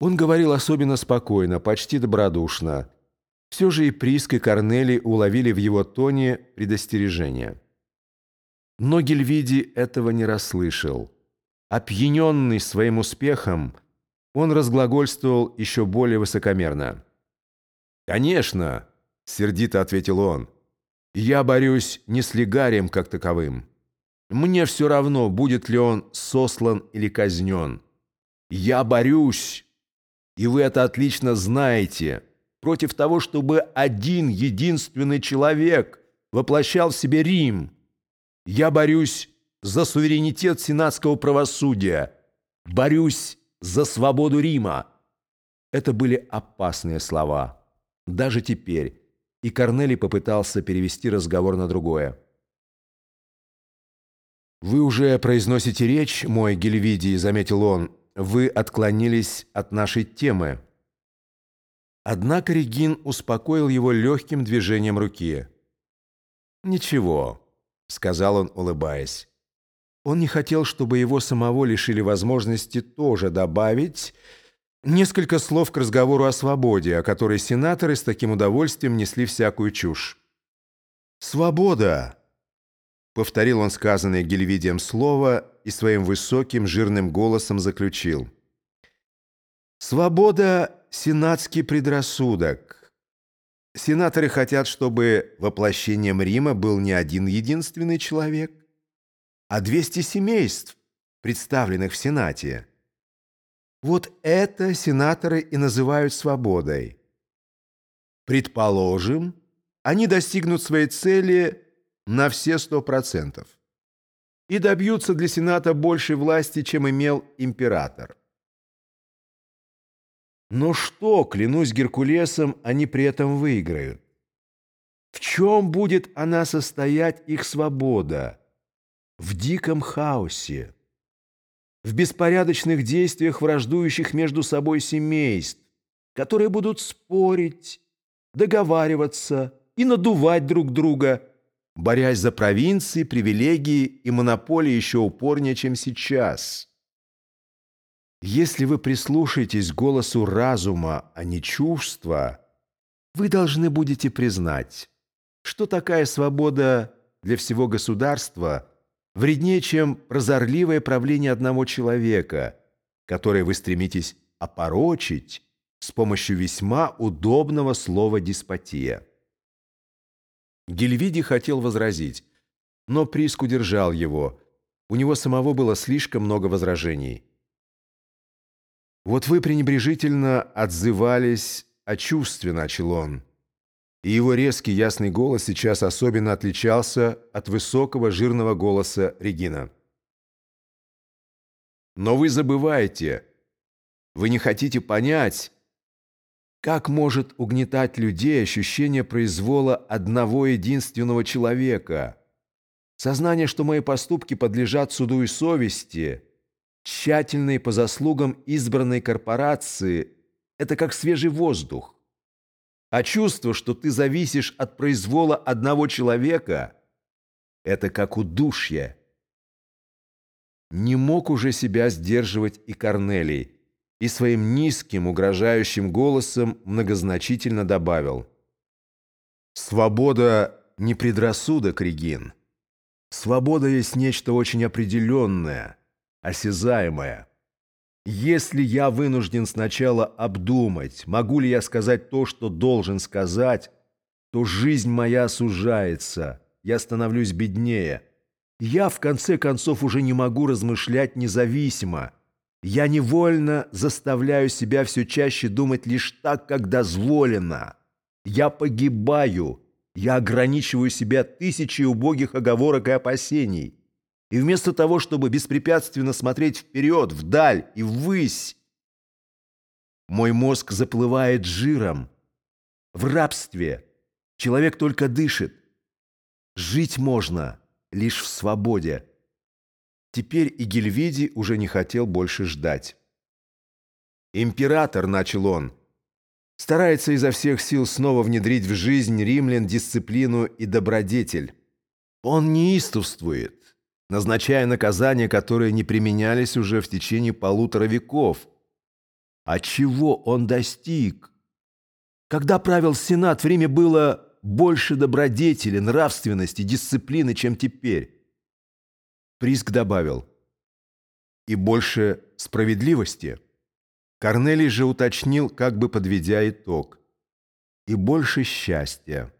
Он говорил особенно спокойно, почти добродушно. Все же и Приск, и Корнели уловили в его тоне предостережение. Но Гельвиди этого не расслышал. Опьяненный своим успехом, он разглагольствовал еще более высокомерно. «Конечно!» — сердито ответил он. «Я борюсь не с лигарием как таковым. Мне все равно, будет ли он сослан или казнен. Я борюсь, и вы это отлично знаете, против того, чтобы один единственный человек воплощал в себе Рим. Я борюсь за суверенитет сенатского правосудия, борюсь за свободу Рима. Это были опасные слова. Даже теперь. И Корнелий попытался перевести разговор на другое. «Вы уже произносите речь, мой Гельвидий», — заметил он. «Вы отклонились от нашей темы». Однако Регин успокоил его легким движением руки. «Ничего», — сказал он, улыбаясь. Он не хотел, чтобы его самого лишили возможности тоже добавить несколько слов к разговору о свободе, о которой сенаторы с таким удовольствием несли всякую чушь. «Свобода!» — повторил он сказанное Гельвидием слово и своим высоким жирным голосом заключил. «Свобода — сенатский предрассудок. Сенаторы хотят, чтобы воплощением Рима был не один единственный человек, а 200 семейств, представленных в Сенате. Вот это сенаторы и называют свободой. Предположим, они достигнут своей цели на все сто процентов и добьются для Сената большей власти, чем имел император. Но что, клянусь Геркулесом, они при этом выиграют? В чем будет она состоять, их свобода? в диком хаосе, в беспорядочных действиях враждующих между собой семейств, которые будут спорить, договариваться и надувать друг друга, борясь за провинции, привилегии и монополии еще упорнее, чем сейчас. Если вы прислушаетесь к голосу разума, а не чувства, вы должны будете признать, что такая свобода для всего государства – вреднее, чем прозорливое правление одного человека, которое вы стремитесь опорочить с помощью весьма удобного слова «деспотия». Гельвиди хотел возразить, но Приск удержал его. У него самого было слишком много возражений. «Вот вы пренебрежительно отзывались о чувстве», — начал он и его резкий ясный голос сейчас особенно отличался от высокого жирного голоса Регина. «Но вы забываете, вы не хотите понять, как может угнетать людей ощущение произвола одного единственного человека, сознание, что мои поступки подлежат суду и совести, тщательные по заслугам избранной корпорации – это как свежий воздух, а чувство, что ты зависишь от произвола одного человека, это как удушье. Не мог уже себя сдерживать и Корнелий, и своим низким, угрожающим голосом многозначительно добавил. «Свобода не предрассудок, Регин. Свобода есть нечто очень определенное, осязаемое. Если я вынужден сначала обдумать, могу ли я сказать то, что должен сказать, то жизнь моя сужается, я становлюсь беднее. Я, в конце концов, уже не могу размышлять независимо. Я невольно заставляю себя все чаще думать лишь так, как дозволено. Я погибаю, я ограничиваю себя тысячей убогих оговорок и опасений. И вместо того, чтобы беспрепятственно смотреть вперед, вдаль и ввысь, мой мозг заплывает жиром. В рабстве человек только дышит. Жить можно лишь в свободе. Теперь и Гельвиди уже не хотел больше ждать. «Император», — начал он, — старается изо всех сил снова внедрить в жизнь римлян дисциплину и добродетель. Он неистовствует, назначая наказания, которые не применялись уже в течение полутора веков. А чего он достиг? Когда правил Сенат, в Риме было больше добродетели, нравственности, дисциплины, чем теперь. Приск добавил. И больше справедливости. Корнелий же уточнил, как бы подведя итог. И больше счастья.